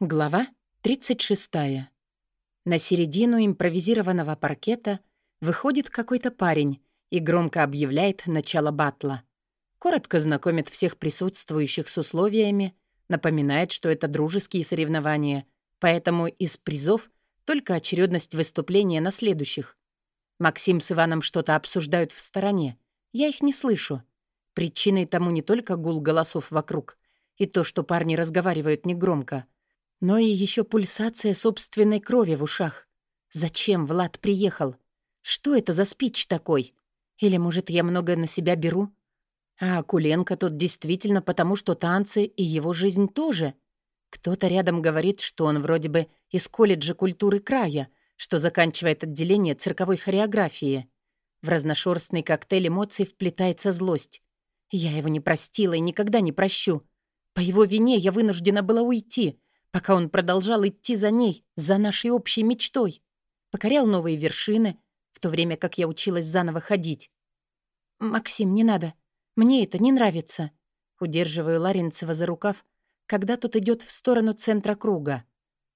Глава 36. На середину импровизированного паркета выходит какой-то парень и громко объявляет начало батла. Коротко знакомит всех присутствующих с условиями, напоминает, что это дружеские соревнования, поэтому из призов только очередность выступления на следующих. Максим с Иваном что-то обсуждают в стороне. Я их не слышу. Причиной тому не только гул голосов вокруг и то, что парни разговаривают негромко — но и еще пульсация собственной крови в ушах. Зачем Влад приехал? Что это за спич такой? Или, может, я много на себя беру? А Акуленко тут действительно потому, что танцы и его жизнь тоже. Кто-то рядом говорит, что он вроде бы из колледжа культуры края, что заканчивает отделение цирковой хореографии. В разношерстный коктейль эмоций вплетается злость. Я его не простила и никогда не прощу. По его вине я вынуждена была уйти — пока он продолжал идти за ней, за нашей общей мечтой. Покорял новые вершины, в то время как я училась заново ходить. «Максим, не надо. Мне это не нравится». Удерживаю Ларинцева за рукав, когда тот идет в сторону центра круга.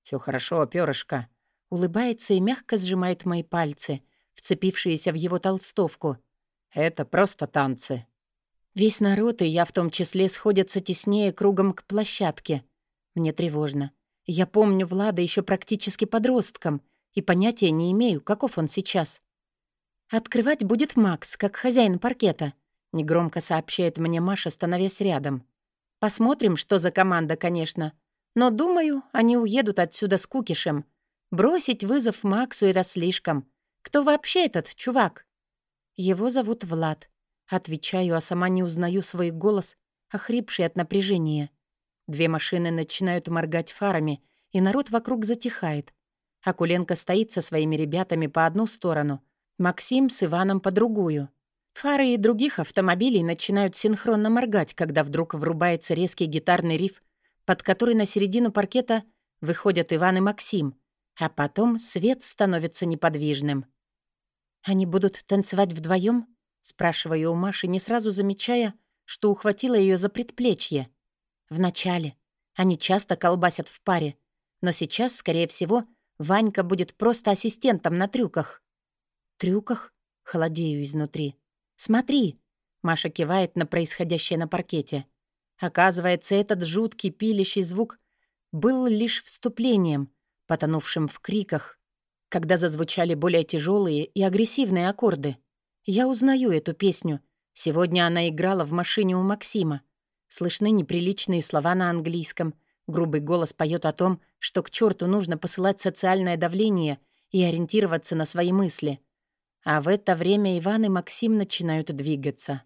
Все хорошо, перышко». Улыбается и мягко сжимает мои пальцы, вцепившиеся в его толстовку. «Это просто танцы». Весь народ, и я в том числе, сходятся теснее кругом к площадке — мне тревожно. Я помню Влада еще практически подростком и понятия не имею, каков он сейчас. «Открывать будет Макс, как хозяин паркета», — негромко сообщает мне Маша, становясь рядом. «Посмотрим, что за команда, конечно. Но, думаю, они уедут отсюда с Кукишем. Бросить вызов Максу — это слишком. Кто вообще этот чувак?» «Его зовут Влад». Отвечаю, а сама не узнаю свой голос, охрипший от напряжения. Две машины начинают моргать фарами, и народ вокруг затихает. Акуленко стоит со своими ребятами по одну сторону, Максим с Иваном по другую. Фары и других автомобилей начинают синхронно моргать, когда вдруг врубается резкий гитарный риф, под который на середину паркета выходят Иван и Максим, а потом свет становится неподвижным. «Они будут танцевать вдвоем? спрашиваю у Маши, не сразу замечая, что ухватила ее за предплечье. Вначале. Они часто колбасят в паре. Но сейчас, скорее всего, Ванька будет просто ассистентом на трюках. Трюках? Холодею изнутри. «Смотри!» Маша кивает на происходящее на паркете. Оказывается, этот жуткий пилящий звук был лишь вступлением, потонувшим в криках, когда зазвучали более тяжелые и агрессивные аккорды. Я узнаю эту песню. Сегодня она играла в машине у Максима. Слышны неприличные слова на английском. Грубый голос поет о том, что к черту нужно посылать социальное давление и ориентироваться на свои мысли. А в это время Иван и Максим начинают двигаться.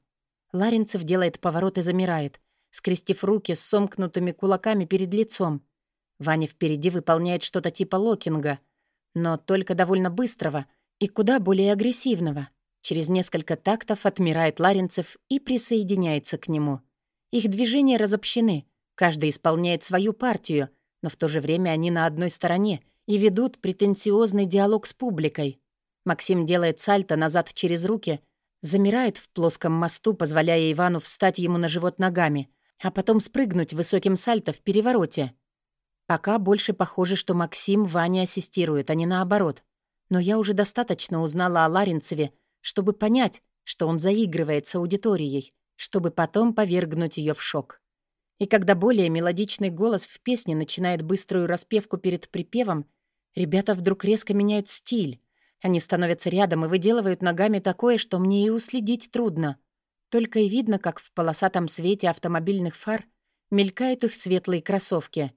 Ларинцев делает поворот и замирает, скрестив руки с сомкнутыми кулаками перед лицом. Ваня впереди выполняет что-то типа локинга, но только довольно быстрого и куда более агрессивного. Через несколько тактов отмирает Ларинцев и присоединяется к нему — их движения разобщены, каждый исполняет свою партию, но в то же время они на одной стороне и ведут претенциозный диалог с публикой. Максим делает сальто назад через руки, замирает в плоском мосту, позволяя Ивану встать ему на живот ногами, а потом спрыгнуть высоким сальто в перевороте. Пока больше похоже, что Максим Ване ассистирует, а не наоборот. Но я уже достаточно узнала о Ларинцеве, чтобы понять, что он заигрывает с аудиторией, чтобы потом повергнуть ее в шок. И когда более мелодичный голос в песне начинает быструю распевку перед припевом, ребята вдруг резко меняют стиль. Они становятся рядом и выделывают ногами такое, что мне и уследить трудно. Только и видно, как в полосатом свете автомобильных фар мелькают их светлые кроссовки.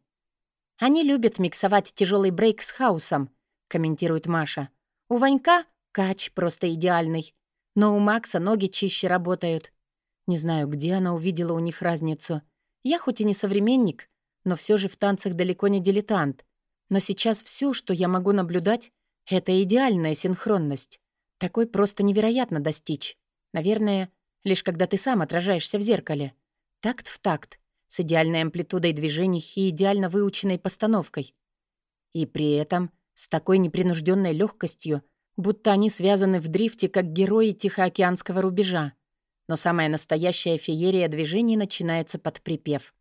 «Они любят миксовать тяжелый брейк с хаусом», — комментирует Маша. «У Ванька кач просто идеальный, но у Макса ноги чище работают. Не знаю, где она увидела у них разницу. Я хоть и не современник, но все же в танцах далеко не дилетант. Но сейчас все, что я могу наблюдать, это идеальная синхронность. Такой просто невероятно достичь. Наверное, лишь когда ты сам отражаешься в зеркале. Такт в такт, с идеальной амплитудой движений и идеально выученной постановкой. И при этом с такой непринужденной легкостью, будто они связаны в дрифте, как герои Тихоокеанского рубежа. Но самая настоящая феерия движений начинается под припев.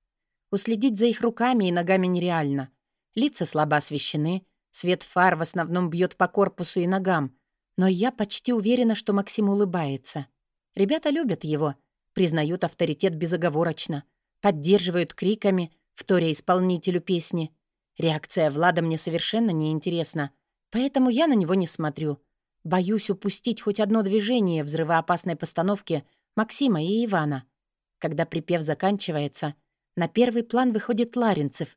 Уследить за их руками и ногами нереально. Лица слабо освещены, свет фар в основном бьет по корпусу и ногам, но я почти уверена, что Максим улыбается. Ребята любят его, признают авторитет безоговорочно, поддерживают криками, вторя исполнителю песни. Реакция Влада мне совершенно неинтересна, поэтому я на него не смотрю. Боюсь упустить хоть одно движение взрывоопасной постановки Максима и Ивана. Когда припев заканчивается, на первый план выходит Ларинцев,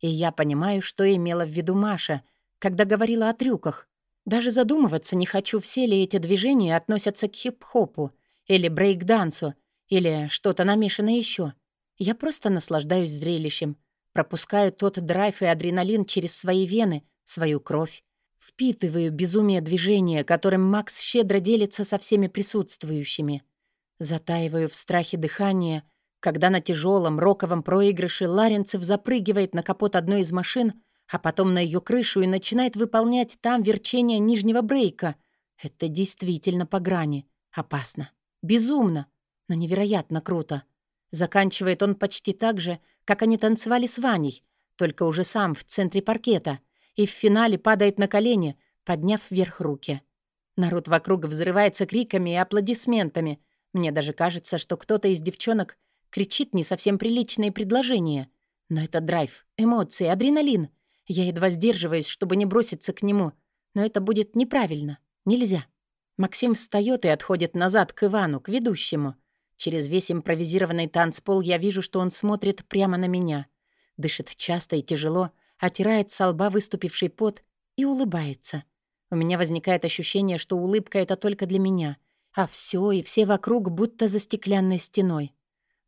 и я понимаю, что имела в виду Маша, когда говорила о трюках. Даже задумываться не хочу, все ли эти движения относятся к хип-хопу или брейк-дансу, или что-то намешано еще. Я просто наслаждаюсь зрелищем, пропускаю тот драйв и адреналин через свои вены, свою кровь. Впитываю безумие движения, которым Макс щедро делится со всеми присутствующими. Затаиваю в страхе дыхание, когда на тяжелом роковом проигрыше Ларинцев запрыгивает на капот одной из машин, а потом на ее крышу и начинает выполнять там верчение нижнего брейка. Это действительно по грани. Опасно. Безумно. Но невероятно круто. Заканчивает он почти так же, как они танцевали с Ваней, только уже сам в центре паркета, и в финале падает на колени, подняв вверх руки. Народ вокруг взрывается криками и аплодисментами. Мне даже кажется, что кто-то из девчонок кричит не совсем приличные предложения. Но это драйв, эмоции, адреналин. Я едва сдерживаюсь, чтобы не броситься к нему. Но это будет неправильно. Нельзя. Максим встает и отходит назад к Ивану, к ведущему. Через весь импровизированный танцпол я вижу, что он смотрит прямо на меня. Дышит часто и тяжело, отирает со лба выступивший пот и улыбается. У меня возникает ощущение, что улыбка — это только для меня, а все и все вокруг будто за стеклянной стеной.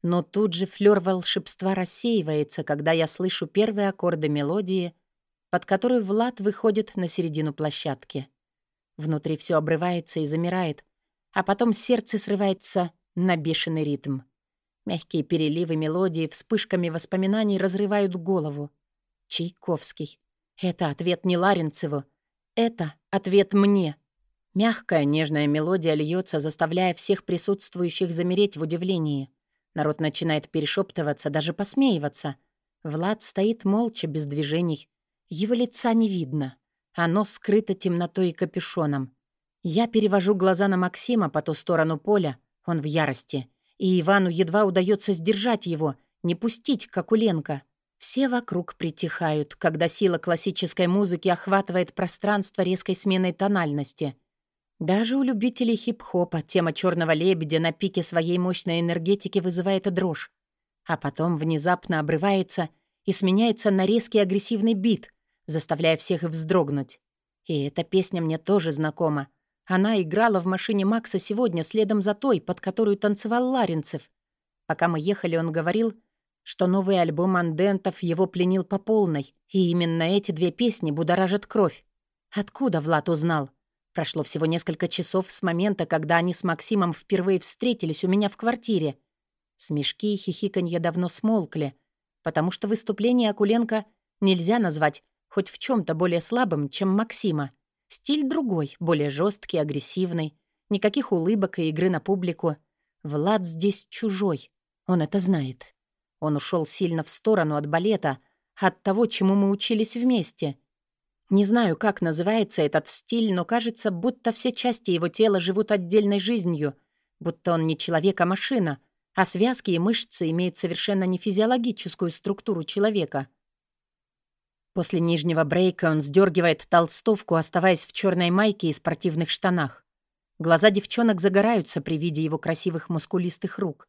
Но тут же флёр волшебства рассеивается, когда я слышу первые аккорды мелодии, под которую Влад выходит на середину площадки. Внутри все обрывается и замирает, а потом сердце срывается на бешеный ритм. Мягкие переливы мелодии вспышками воспоминаний разрывают голову. Чайковский. Это ответ не Ларинцеву. Это ответ мне. Мягкая, нежная мелодия льется, заставляя всех присутствующих замереть в удивлении. Народ начинает перешептываться, даже посмеиваться. Влад стоит молча, без движений. Его лица не видно. Оно скрыто темнотой и капюшоном. Я перевожу глаза на Максима по ту сторону поля, он в ярости. И Ивану едва удается сдержать его, не пустить, как у Ленка. Все вокруг притихают, когда сила классической музыки охватывает пространство резкой сменой тональности. Даже у любителей хип-хопа тема «Черного лебедя» на пике своей мощной энергетики вызывает дрожь. А потом внезапно обрывается и сменяется на резкий агрессивный бит, заставляя всех вздрогнуть. И эта песня мне тоже знакома. Она играла в машине Макса сегодня следом за той, под которую танцевал Ларинцев. Пока мы ехали, он говорил, что новый альбом андентов его пленил по полной, и именно эти две песни будоражат кровь. Откуда Влад узнал? Прошло всего несколько часов с момента, когда они с Максимом впервые встретились у меня в квартире. Смешки и хихиканье давно смолкли, потому что выступление Акуленко нельзя назвать хоть в чем то более слабым, чем Максима. Стиль другой, более жесткий, агрессивный. Никаких улыбок и игры на публику. Влад здесь чужой. Он это знает. Он ушел сильно в сторону от балета, от того, чему мы учились вместе. Не знаю, как называется этот стиль, но кажется, будто все части его тела живут отдельной жизнью, будто он не человек, а машина, а связки и мышцы имеют совершенно не физиологическую структуру человека — После нижнего брейка он сдергивает толстовку, оставаясь в черной майке и спортивных штанах. Глаза девчонок загораются при виде его красивых мускулистых рук.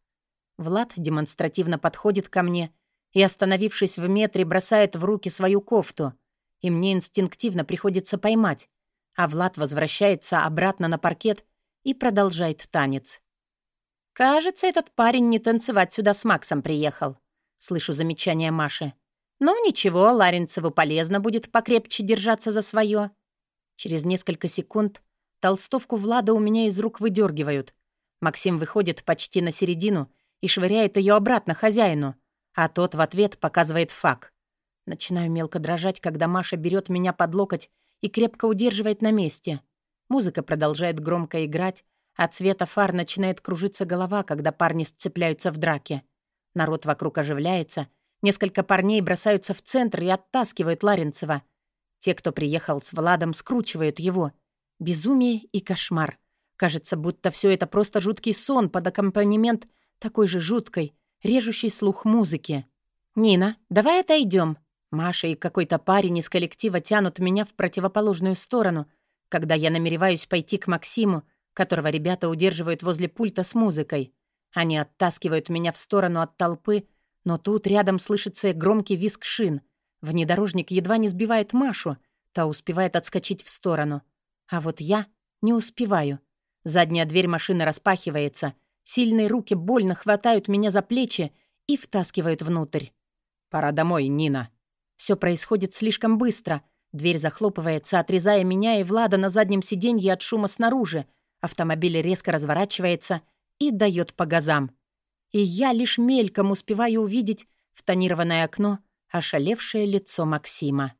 Влад демонстративно подходит ко мне и, остановившись в метре, бросает в руки свою кофту. И мне инстинктивно приходится поймать. А Влад возвращается обратно на паркет и продолжает танец. «Кажется, этот парень не танцевать сюда с Максом приехал», — слышу замечание Маши. Но ничего, Ларинцеву полезно будет покрепче держаться за свое. Через несколько секунд толстовку Влада у меня из рук выдергивают. Максим выходит почти на середину и швыряет ее обратно хозяину, а тот в ответ показывает фак. Начинаю мелко дрожать, когда Маша берет меня под локоть и крепко удерживает на месте. Музыка продолжает громко играть, от цвета фар начинает кружиться голова, когда парни сцепляются в драке. Народ вокруг оживляется — Несколько парней бросаются в центр и оттаскивают Ларинцева. Те, кто приехал с Владом, скручивают его. Безумие и кошмар. Кажется, будто все это просто жуткий сон под аккомпанемент такой же жуткой, режущей слух музыки. «Нина, давай отойдем. Маша и какой-то парень из коллектива тянут меня в противоположную сторону, когда я намереваюсь пойти к Максиму, которого ребята удерживают возле пульта с музыкой. Они оттаскивают меня в сторону от толпы, но тут рядом слышится громкий визг шин. Внедорожник едва не сбивает Машу, та успевает отскочить в сторону. А вот я не успеваю. Задняя дверь машины распахивается, сильные руки больно хватают меня за плечи и втаскивают внутрь. «Пора домой, Нина». Все происходит слишком быстро. Дверь захлопывается, отрезая меня и Влада на заднем сиденье от шума снаружи. Автомобиль резко разворачивается и дает по газам и я лишь мельком успеваю увидеть в тонированное окно ошалевшее лицо Максима.